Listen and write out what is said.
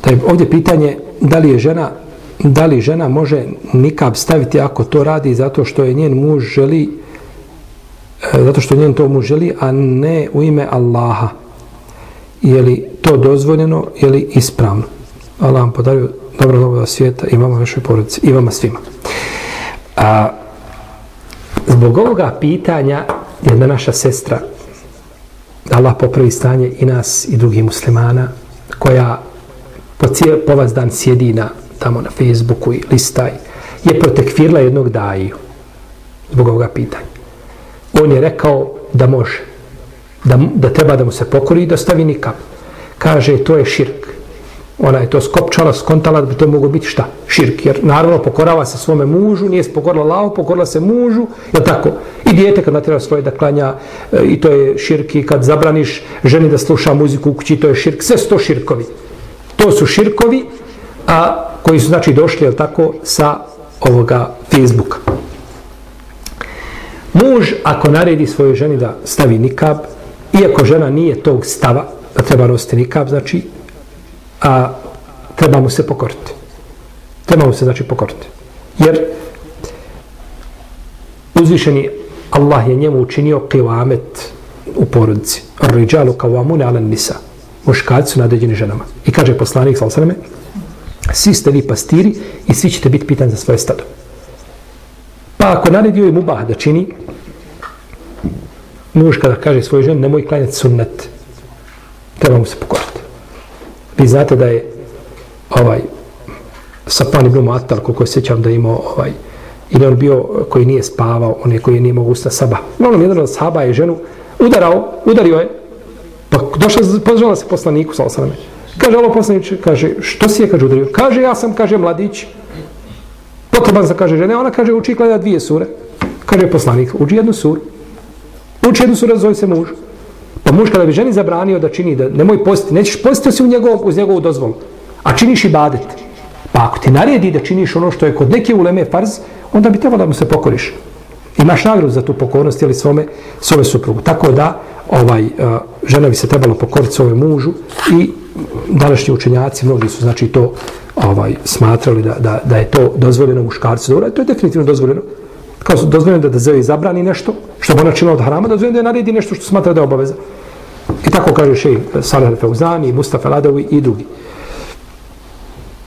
Taj, ovdje pitanje da li je žena da li žena može nikab staviti ako to radi zato što je njen muž želi e, zato što njen to muž želi a ne u ime Allaha. Je li to dozvoljeno je li ispravno? Allah vam podario dobro dobro svijeta i vama vašoj porodici i vama svima. A, zbog ovoga pitanja jedna naša sestra Allah popravi stanje i nas i drugih muslimana koja cijel, povas dan sjedi na, tamo na Facebooku i listaj je protekvirila jednog daju zbog ovoga pitanja on je rekao da može da, da treba da mu se pokori i da stavi nikam kaže to je širk ona je to skopčala, skontala da bi to mogo biti šta? Širk. Jer naravno pokorava se svome mužu, nije se pokorila lao, pokorila se mužu, je tako? I dijete kad natjera svoje da klanja, e, i to je širk. I kad zabraniš ženi da sluša muziku u kući, to je širk. Sve sto širkovi. To su širkovi, a koji su znači došli, je tako, sa ovoga Facebooka. Muž, ako naredi svojoj ženi da stavi nikab, iako žena nije tog stava, da treba nositi nikab, znači a treba mu se pokoriti. Treba mu se znači pokoriti. Jer uzvišeni Allah je njemu učinio kivamet u porodici. Ar-riđalu kavamune ala nisa. Muškarci su nadređeni ženama. I kaže poslanik sal sveme, svi ste vi pastiri i svi ćete biti pitani za svoje stado. Pa ako naredio je mubah da čini, muž kada kaže svoj žen, nemoj klanjati sunnet, treba mu se pokoriti. Vi znate da je ovaj Sapan ibn Mu'attal, koliko se sjećam da je imao ovaj, ili on bio koji nije spavao, onaj koji nije mogu usta saba. Uglavnom, jedan od saba je ženu udarao, udario je, pa došla, pozvala se poslaniku, sa osaname. Kaže, alo poslaniče, kaže, što si je, kaže, udario? Kaže, ja sam, kaže, mladić, potreban za, kaže, žene, ona kaže, uči gleda dvije sure. Kaže, poslanik, uči jednu suru. Uči jednu suru, zove se muž. Pa muž kada bi ženi zabranio da čini, da nemoj postiti, nećeš postiti u njegov, uz njegovu dozvolu, a činiš i badet. Pa ako ti naredi da činiš ono što je kod neke uleme farz, onda bi trebalo da mu se pokoriš. Imaš nagradu za tu pokornost ili svome, svome suprugu. Tako da ovaj e, žena bi se trebalo pokoriti svome mužu i današnji učenjaci, mnogi su znači to ovaj smatrali da, da, da je to dozvoljeno muškarcu. Dobro, to je definitivno dozvoljeno. Kao su dozvoljeno da da zove zabrani nešto, što bi ona činila od harama, dozvoljeno da je naredi nešto što smatra da je obaveza. I tako kaže šej Salih Feuzani, Mustafa Ladawi i drugi.